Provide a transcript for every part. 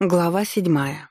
Глава седьмая.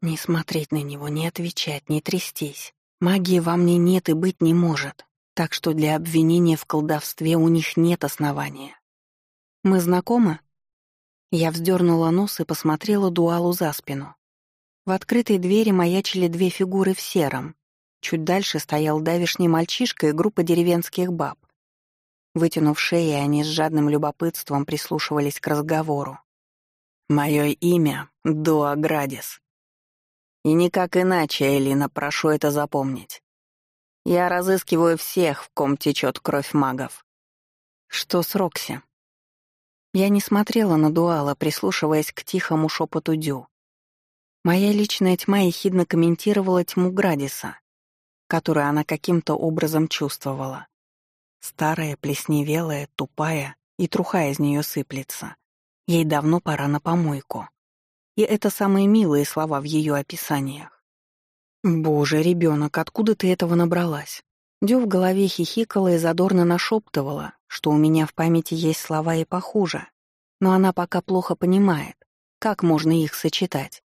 Не смотреть на него, не отвечать, не трястись. Магии во мне нет и быть не может, так что для обвинения в колдовстве у них нет основания. Мы знакомы? Я вздернула нос и посмотрела дуалу за спину. В открытой двери маячили две фигуры в сером. Чуть дальше стоял давишний мальчишка и группа деревенских баб. Вытянув шеи, они с жадным любопытством прислушивались к разговору. Мое имя — Дуа Градис. И никак иначе, Элина, прошу это запомнить. Я разыскиваю всех, в ком течет кровь магов. Что с Рокси? Я не смотрела на Дуала, прислушиваясь к тихому шепоту Дю. Моя личная тьма ехидно комментировала тьму Градиса, которую она каким-то образом чувствовала. Старая, плесневелая, тупая, и труха из нее сыплется. Ей давно пора на помойку. И это самые милые слова в ее описаниях. «Боже, ребенок, откуда ты этого набралась?» Дю в голове хихикала и задорно нашептывала, что у меня в памяти есть слова и похуже, но она пока плохо понимает, как можно их сочетать.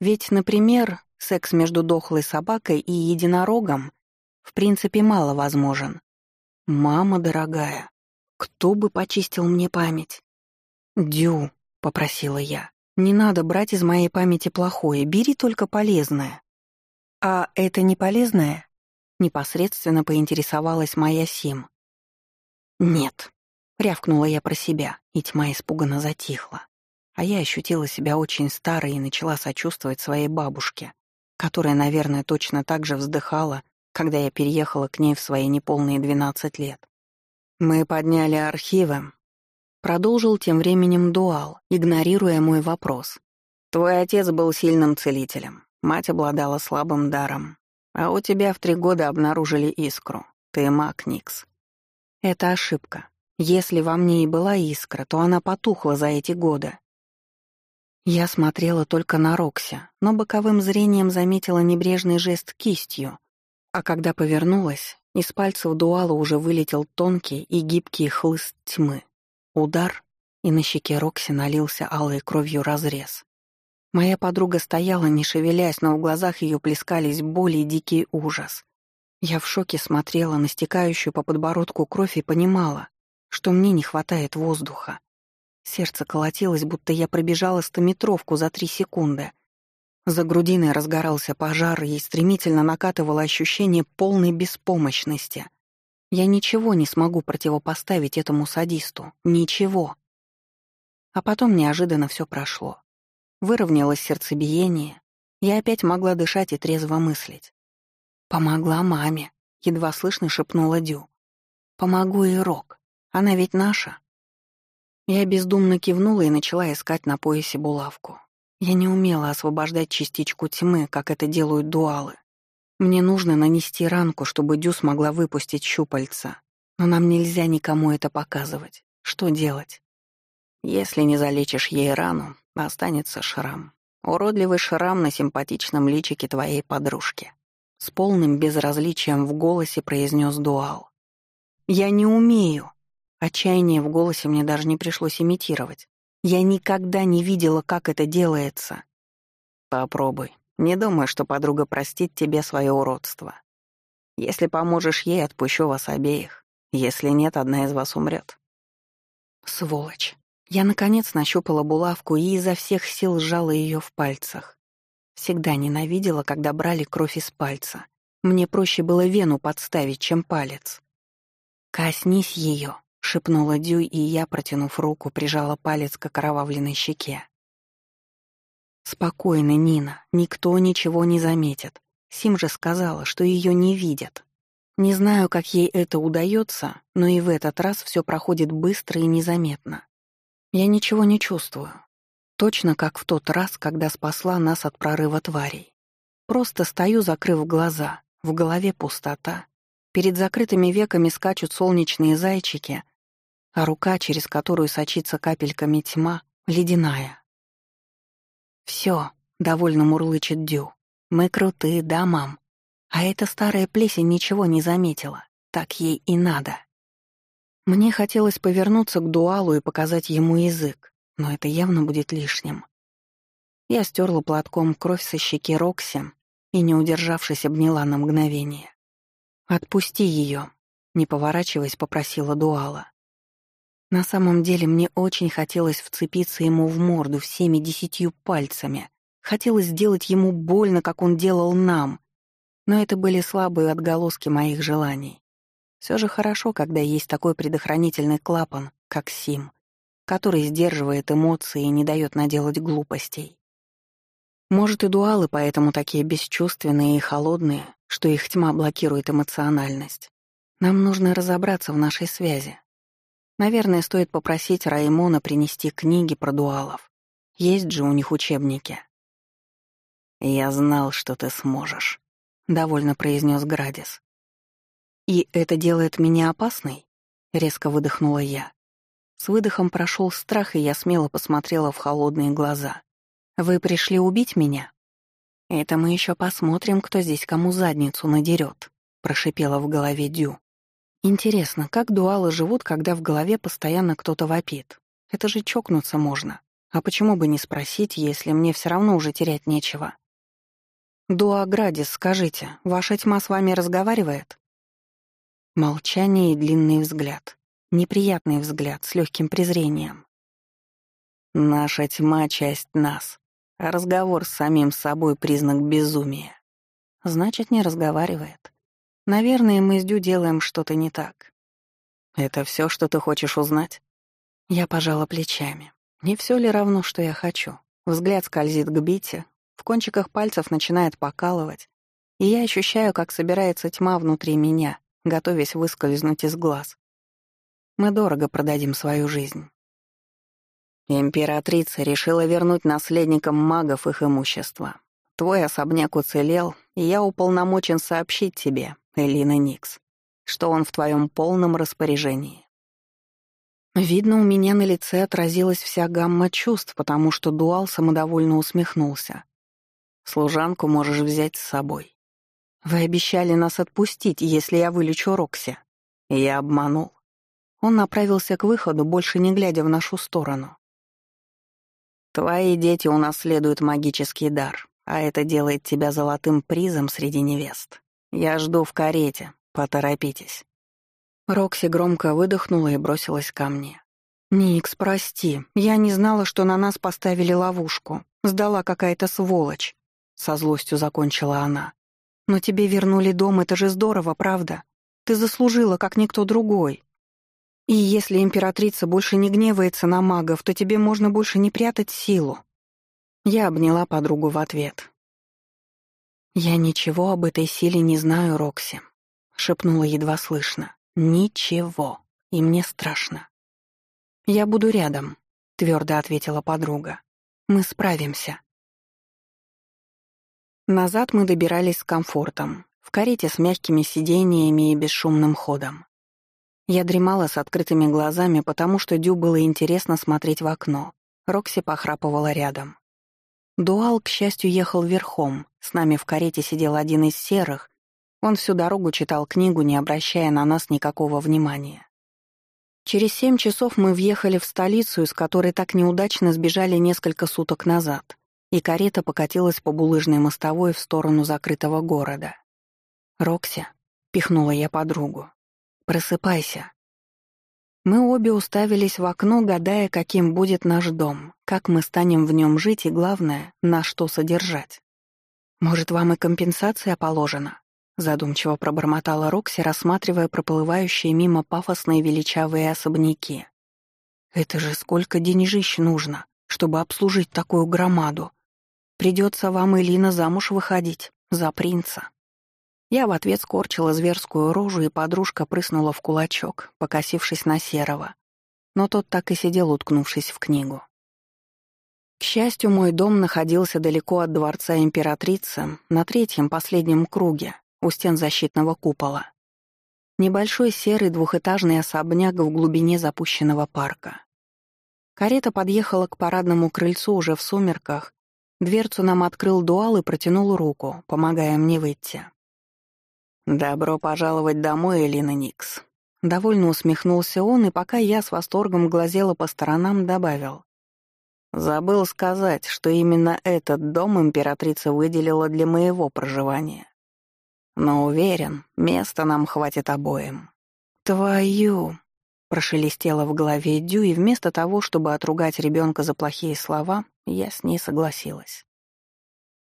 Ведь, например, секс между дохлой собакой и единорогом в принципе мало возможен. Мама дорогая, кто бы почистил мне память? «Дю», — попросила я, — «не надо брать из моей памяти плохое, бери только полезное». «А это не полезное?» — непосредственно поинтересовалась моя Сим. «Нет», — рявкнула я про себя, и тьма испуганно затихла. А я ощутила себя очень старой и начала сочувствовать своей бабушке, которая, наверное, точно так же вздыхала, когда я переехала к ней в свои неполные двенадцать лет. Мы подняли архивы, Продолжил тем временем дуал, игнорируя мой вопрос. «Твой отец был сильным целителем, мать обладала слабым даром, а у тебя в три года обнаружили искру. Ты маг, Никс». Это ошибка. Если во мне и была искра, то она потухла за эти годы. Я смотрела только на Рокси, но боковым зрением заметила небрежный жест кистью, а когда повернулась, из пальцев дуала уже вылетел тонкий и гибкий хлыст тьмы. Удар, и на щеке Рокси налился алой кровью разрез. Моя подруга стояла, не шевелясь, но в глазах ее плескались боль и дикий ужас. Я в шоке смотрела на стекающую по подбородку кровь и понимала, что мне не хватает воздуха. Сердце колотилось, будто я пробежала стометровку за три секунды. За грудиной разгорался пожар и стремительно накатывало ощущение полной беспомощности — я ничего не смогу противопоставить этому садисту. Ничего. А потом неожиданно все прошло. Выровнялось сердцебиение. Я опять могла дышать и трезво мыслить. «Помогла маме», — едва слышно шепнула Дю. «Помогу и Рок. Она ведь наша». Я бездумно кивнула и начала искать на поясе булавку. Я не умела освобождать частичку тьмы, как это делают дуалы. Мне нужно нанести ранку, чтобы Дю смогла выпустить щупальца. Но нам нельзя никому это показывать. Что делать? Если не залечишь ей рану, останется шрам. Уродливый шрам на симпатичном личике твоей подружки. С полным безразличием в голосе произнес Дуал. «Я не умею». Отчаяние в голосе мне даже не пришлось имитировать. Я никогда не видела, как это делается. «Попробуй», не думаю, что подруга простит тебе свое уродство. Если поможешь ей, отпущу вас обеих. Если нет, одна из вас умрет. Сволочь. Я, наконец, нащупала булавку и изо всех сил сжала ее в пальцах. Всегда ненавидела, когда брали кровь из пальца. Мне проще было вену подставить, чем палец. «Коснись ее», — шепнула Дюй, и я, протянув руку, прижала палец к окровавленной щеке. «Спокойно, Нина, никто ничего не заметит. Сим же сказала, что ее не видят. Не знаю, как ей это удается, но и в этот раз все проходит быстро и незаметно. Я ничего не чувствую. Точно как в тот раз, когда спасла нас от прорыва тварей. Просто стою, закрыв глаза, в голове пустота. Перед закрытыми веками скачут солнечные зайчики, а рука, через которую сочится капельками тьма, ледяная. «Все», — довольно мурлычет Дю. «Мы крутые, да, мам?» А эта старая плесень ничего не заметила. Так ей и надо. Мне хотелось повернуться к дуалу и показать ему язык, но это явно будет лишним. Я стерла платком кровь со щеки Рокси и, не удержавшись, обняла на мгновение. «Отпусти ее», — не поворачиваясь, попросила Дуала. На самом деле мне очень хотелось вцепиться ему в морду всеми десятью пальцами. Хотелось сделать ему больно, как он делал нам. Но это были слабые отголоски моих желаний. Все же хорошо, когда есть такой предохранительный клапан, как Сим, который сдерживает эмоции и не дает наделать глупостей. Может, и дуалы поэтому такие бесчувственные и холодные, что их тьма блокирует эмоциональность. Нам нужно разобраться в нашей связи. Наверное, стоит попросить Раймона принести книги про дуалов. Есть же у них учебники. «Я знал, что ты сможешь», — довольно произнес Градис. «И это делает меня опасной?» — резко выдохнула я. С выдохом прошел страх, и я смело посмотрела в холодные глаза. «Вы пришли убить меня?» «Это мы еще посмотрим, кто здесь кому задницу надерет», — прошипела в голове Дю. «Интересно, как дуалы живут, когда в голове постоянно кто-то вопит? Это же чокнуться можно. А почему бы не спросить, если мне все равно уже терять нечего?» «Дуа Градис, скажите, ваша тьма с вами разговаривает?» Молчание и длинный взгляд. Неприятный взгляд с легким презрением. «Наша тьма — часть нас», а разговор с самим собой — признак безумия. Значит, не разговаривает. Наверное, мы с Дю делаем что-то не так. Это все, что ты хочешь узнать? Я пожала плечами. Не все ли равно, что я хочу? Взгляд скользит к Бите, в кончиках пальцев начинает покалывать, и я ощущаю, как собирается тьма внутри меня, готовясь выскользнуть из глаз. Мы дорого продадим свою жизнь. Императрица решила вернуть наследникам магов их имущество. Твой особняк уцелел, и я уполномочен сообщить тебе, Элина Никс, что он в твоем полном распоряжении. Видно, у меня на лице отразилась вся гамма чувств, потому что Дуал самодовольно усмехнулся. Служанку можешь взять с собой. Вы обещали нас отпустить, если я вылечу Рокси. Я обманул. Он направился к выходу, больше не глядя в нашу сторону. Твои дети унаследуют магический дар, а это делает тебя золотым призом среди невест. Я жду в карете, поторопитесь». Рокси громко выдохнула и бросилась ко мне. «Никс, прости, я не знала, что на нас поставили ловушку. Сдала какая-то сволочь», — со злостью закончила она. «Но тебе вернули дом, это же здорово, правда? Ты заслужила, как никто другой. И если императрица больше не гневается на магов, то тебе можно больше не прятать силу. Я обняла подругу в ответ. «Я ничего об этой силе не знаю, Рокси», — шепнула едва слышно. «Ничего. И мне страшно». «Я буду рядом», — твердо ответила подруга. «Мы справимся». Назад мы добирались с комфортом, в карете с мягкими сидениями и бесшумным ходом. Я дремала с открытыми глазами, потому что Дю было интересно смотреть в окно. Рокси похрапывала рядом. Дуал, к счастью, ехал верхом. С нами в карете сидел один из серых. Он всю дорогу читал книгу, не обращая на нас никакого внимания. Через семь часов мы въехали в столицу, из которой так неудачно сбежали несколько суток назад, и карета покатилась по булыжной мостовой в сторону закрытого города. «Рокси», — пихнула я подругу, Просыпайся. Мы обе уставились в окно, гадая, каким будет наш дом, как мы станем в нем жить и, главное, на что содержать. «Может, вам и компенсация положена?» Задумчиво пробормотала Рокси, рассматривая проплывающие мимо пафосные величавые особняки. «Это же сколько денежищ нужно, чтобы обслужить такую громаду. Придется вам, Элина, замуж выходить, за принца». Я в ответ скорчила зверскую рожу, и подружка прыснула в кулачок, покосившись на Серого. Но тот так и сидел, уткнувшись в книгу. К счастью, мой дом находился далеко от дворца императрицы, на третьем последнем круге, у стен защитного купола. Небольшой серый двухэтажный особняк в глубине запущенного парка. Карета подъехала к парадному крыльцу уже в сумерках, дверцу нам открыл дуал и протянул руку, помогая мне выйти. «Добро пожаловать домой, Элина Никс». Довольно усмехнулся он, и пока я с восторгом глазела по сторонам, добавил. Забыл сказать, что именно этот дом императрица выделила для моего проживания. Но уверен, места нам хватит обоим. Твою! Прошелестело в голове Дю, и вместо того, чтобы отругать ребенка за плохие слова, я с ней согласилась.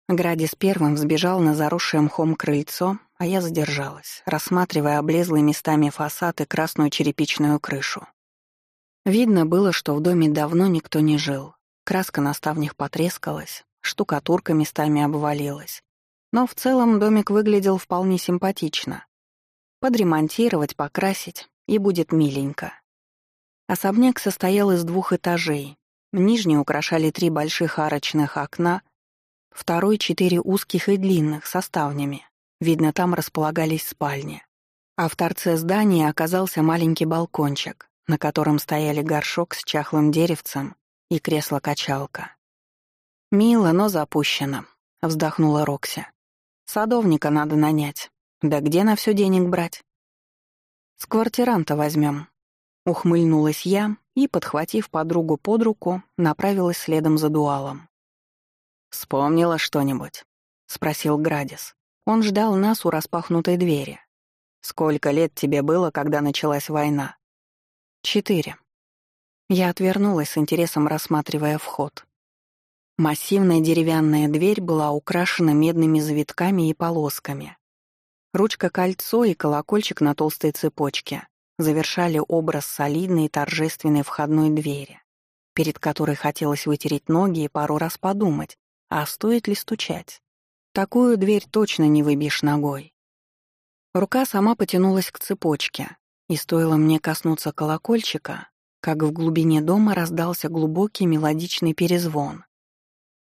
Градис первым взбежал на заросшее мхом крыльцо, а я задержалась, рассматривая облезлые местами фасад и красную черепичную крышу. Видно было, что в доме давно никто не жил. Краска на ставнях потрескалась, штукатурка местами обвалилась. Но в целом домик выглядел вполне симпатично. Подремонтировать, покрасить, и будет миленько. Особняк состоял из двух этажей. Нижний украшали три больших арочных окна, второй — четыре узких и длинных, со ставнями. Видно, там располагались спальни. А в торце здания оказался маленький балкончик, на котором стояли горшок с чахлым деревцем и кресло-качалка. «Мило, но запущено», — вздохнула Рокси. «Садовника надо нанять. Да где на все денег брать?» «С квартиранта возьмем», — ухмыльнулась я и, подхватив подругу под руку, направилась следом за дуалом. «Вспомнила что-нибудь?» — спросил Градис. Он ждал нас у распахнутой двери. «Сколько лет тебе было, когда началась война?» «Четыре», я отвернулась с интересом, рассматривая вход. Массивная деревянная дверь была украшена медными завитками и полосками. Ручка-кольцо и колокольчик на толстой цепочке завершали образ солидной и торжественной входной двери, перед которой хотелось вытереть ноги и пару раз подумать, а стоит ли стучать. Такую дверь точно не выбьешь ногой. Рука сама потянулась к цепочке, и стоило мне коснуться колокольчика, как в глубине дома раздался глубокий мелодичный перезвон.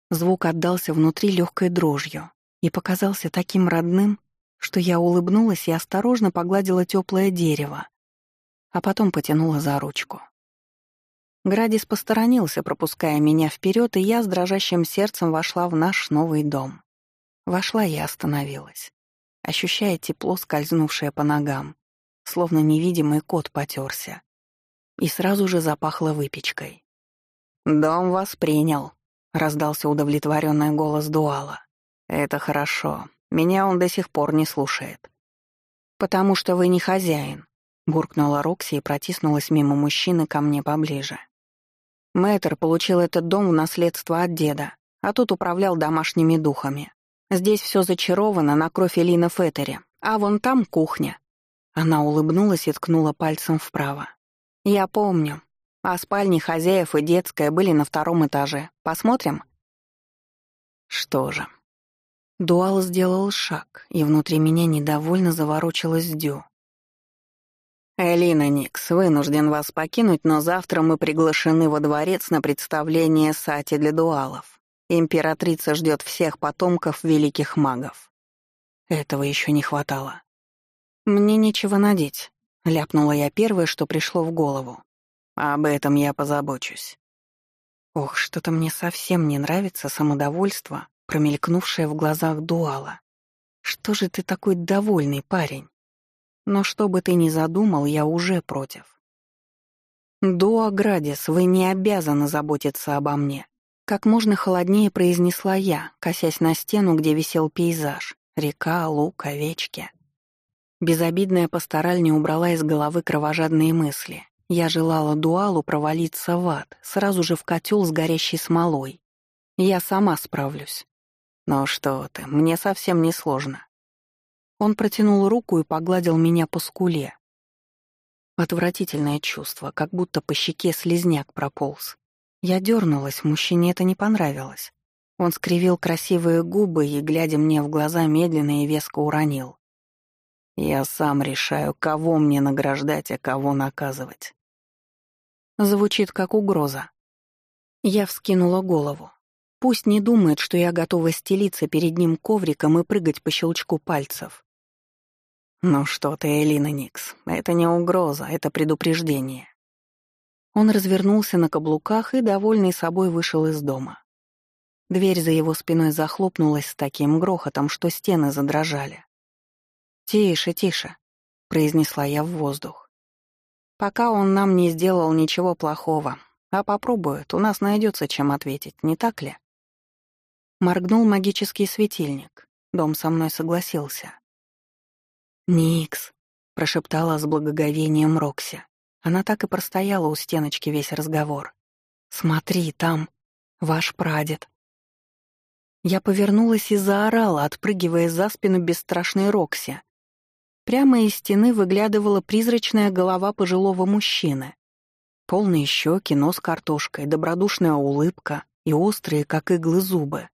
Звук отдался внутри легкой дрожью и показался таким родным, что я улыбнулась и осторожно погладила теплое дерево, а потом потянула за ручку. Градис посторонился, пропуская меня вперед, и я с дрожащим сердцем вошла в наш новый дом. Вошла и остановилась, ощущая тепло, скользнувшее по ногам, словно невидимый кот потерся и сразу же запахло выпечкой. «Дом вас принял», — раздался удовлетворенный голос Дуала. «Это хорошо. Меня он до сих пор не слушает». «Потому что вы не хозяин», — буркнула Рокси и протиснулась мимо мужчины ко мне поближе. Мэтр получил этот дом в наследство от деда, а тут управлял домашними духами. Здесь все зачаровано на кровь Элина Феттери, а вон там кухня. Она улыбнулась и ткнула пальцем вправо. «Я помню. А спальни хозяев и детская были на втором этаже. Посмотрим?» «Что же?» Дуал сделал шаг, и внутри меня недовольно заворочилась Дю. «Элина Никс, вынужден вас покинуть, но завтра мы приглашены во дворец на представление сати для дуалов. Императрица ждет всех потомков великих магов». Этого еще не хватало. «Мне нечего надеть», Ляпнула я первое, что пришло в голову. Об этом я позабочусь. Ох, что-то мне совсем не нравится самодовольство, промелькнувшее в глазах Дуала. Что же ты такой довольный парень? Но что бы ты ни задумал, я уже против. «Дуа Градис, вы не обязаны заботиться обо мне», как можно холоднее произнесла я, косясь на стену, где висел пейзаж. Река, лук, овечки. Безобидная пастораль не убрала из головы кровожадные мысли. Я желала дуалу провалиться в ад, сразу же в котел с горящей смолой. Я сама справлюсь. Но что ты, мне совсем не сложно. Он протянул руку и погладил меня по скуле. Отвратительное чувство, как будто по щеке слезняк прополз. Я дернулась, мужчине это не понравилось. Он скривил красивые губы и, глядя мне в глаза, медленно и веско уронил. Я сам решаю, кого мне награждать, а кого наказывать. Звучит как угроза. Я вскинула голову. Пусть не думает, что я готова стелиться перед ним ковриком и прыгать по щелчку пальцев. «Ну что ты, Элина Никс, это не угроза, это предупреждение». Он развернулся на каблуках и, довольный собой, вышел из дома. Дверь за его спиной захлопнулась с таким грохотом, что стены задрожали. «Тише, тише», — произнесла я в воздух. «Пока он нам не сделал ничего плохого, А попробует, у нас найдется чем ответить, не так ли? Моргнул магический светильник. Дом со мной согласился. «Никс», — прошептала с благоговением Рокси. Она так и простояла у стеночки весь разговор. «Смотри, там ваш прадед». Я повернулась и заорала, отпрыгивая за спину бесстрашной Рокси. Прямо из стены выглядывала призрачная голова пожилого мужчины. Полные щеки, нос картошкой, добродушная улыбка и острые, как иглы, зубы.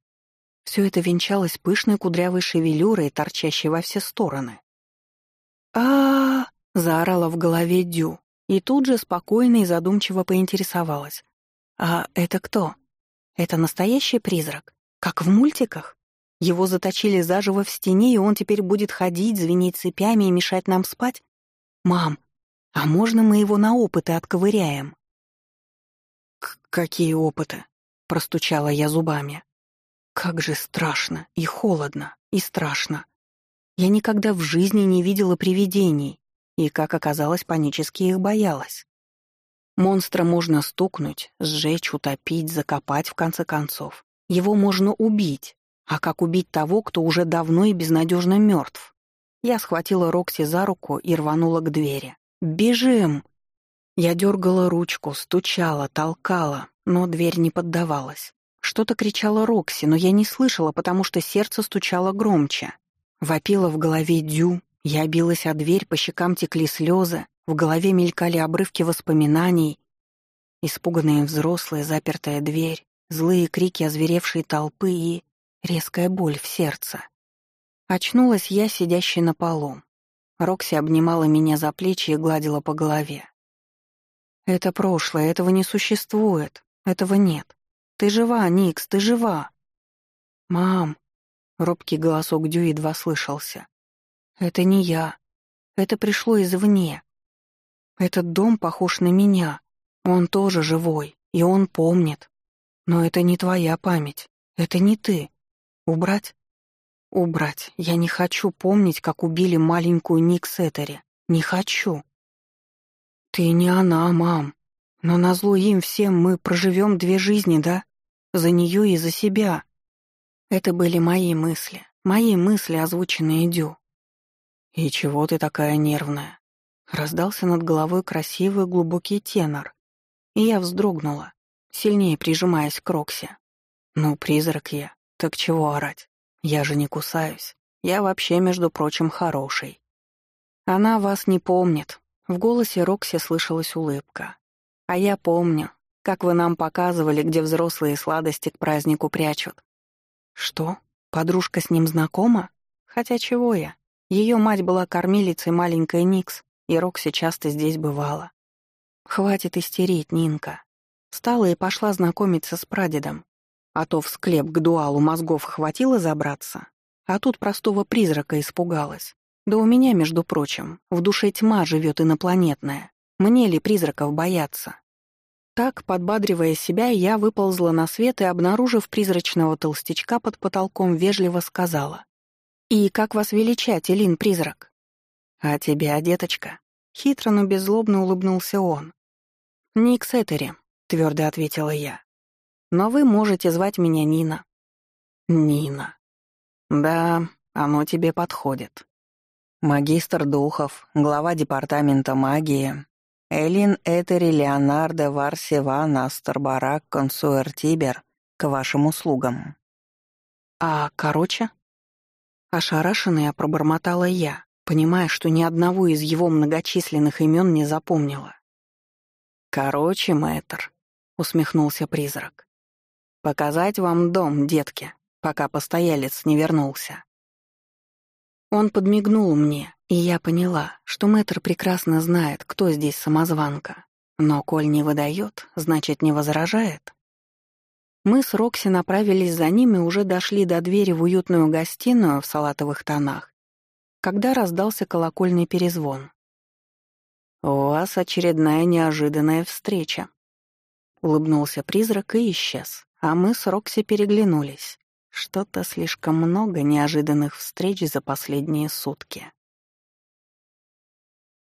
Все это венчалось пышной кудрявой шевелюрой, торчащей во все стороны. А, заорала в голове Дю и тут же спокойно и задумчиво поинтересовалась. «А это кто? Это настоящий призрак? Как в мультиках?» Его заточили заживо в стене, и он теперь будет ходить, звенеть цепями и мешать нам спать? Мам, а можно мы его на опыты отковыряем? К «Какие опыты?» — простучала я зубами. Как же страшно, и холодно, и страшно. Я никогда в жизни не видела привидений, и, как оказалось, панически их боялась. Монстра можно стукнуть, сжечь, утопить, закопать, в конце концов. Его можно убить, а как убить того, кто уже давно и безнадежно мертв? Я схватила Рокси за руку и рванула к двери. «Бежим!» Я дергала ручку, стучала, толкала, но дверь не поддавалась. Что-то кричала Рокси, но я не слышала, потому что сердце стучало громче. Вопила в голове Дю, я билась о дверь, по щекам текли слезы, в голове мелькали обрывки воспоминаний. Испуганные взрослые, запертая дверь, злые крики озверевшей толпы и Резкая боль в сердце. Очнулась я, сидящей на полу. Рокси обнимала меня за плечи и гладила по голове. «Это прошлое, этого не существует, этого нет. Ты жива, Никс, ты жива!» «Мам!» — робкий голосок Дю едва слышался. «Это не я. Это пришло извне. Этот дом похож на меня. Он тоже живой, и он помнит. Но это не твоя память. Это не ты. Убрать? Убрать. Я не хочу помнить, как убили маленькую Ник Сеттери. Не хочу. Ты не она, мам. Но назло им всем мы проживем две жизни, да? За нее и за себя. Это были мои мысли. Мои мысли, озвученные Дю. «И чего ты такая нервная?» Раздался над головой красивый глубокий тенор, и я вздрогнула, сильнее прижимаясь к Роксе. «Ну, призрак я. Так чего орать? Я же не кусаюсь. Я вообще, между прочим, хороший. Она вас не помнит. В голосе Рокси слышалась улыбка. А я помню, как вы нам показывали, где взрослые сладости к празднику прячут. Что? Подружка с ним знакома? Хотя чего я? Ее мать была кормилицей маленькой Никс, и Рокси часто здесь бывала. Хватит истерить, Нинка. Встала и пошла знакомиться с прадедом, а то в склеп к дуалу мозгов хватило забраться, а тут простого призрака испугалась. Да у меня, между прочим, в душе тьма живет инопланетная. Мне ли призраков бояться? Так, подбадривая себя, я выползла на свет и, обнаружив призрачного толстячка под потолком, вежливо сказала. «И как вас величать, Элин-призрак?» «А тебя, деточка?» Хитро, но беззлобно улыбнулся он. «Ник Сеттери», — твердо ответила я. Но вы можете звать меня Нина». «Нина. Да, оно тебе подходит. Магистр духов, глава департамента магии, Элин Этери Леонардо Варсева Настер Барак Консуэр Тибер к вашим услугам». «А короче?» Ошарашенная пробормотала я, понимая, что ни одного из его многочисленных имен не запомнила. «Короче, мэтр», — усмехнулся призрак. Показать вам дом, детки, пока постоялец не вернулся. Он подмигнул мне, и я поняла, что мэтр прекрасно знает, кто здесь самозванка. Но коль не выдает, значит, не возражает. Мы с Рокси направились за ним и уже дошли до двери в уютную гостиную в салатовых тонах, когда раздался колокольный перезвон. «У вас очередная неожиданная встреча», — улыбнулся призрак и исчез. А мы с Рокси переглянулись. Что-то слишком много неожиданных встреч за последние сутки.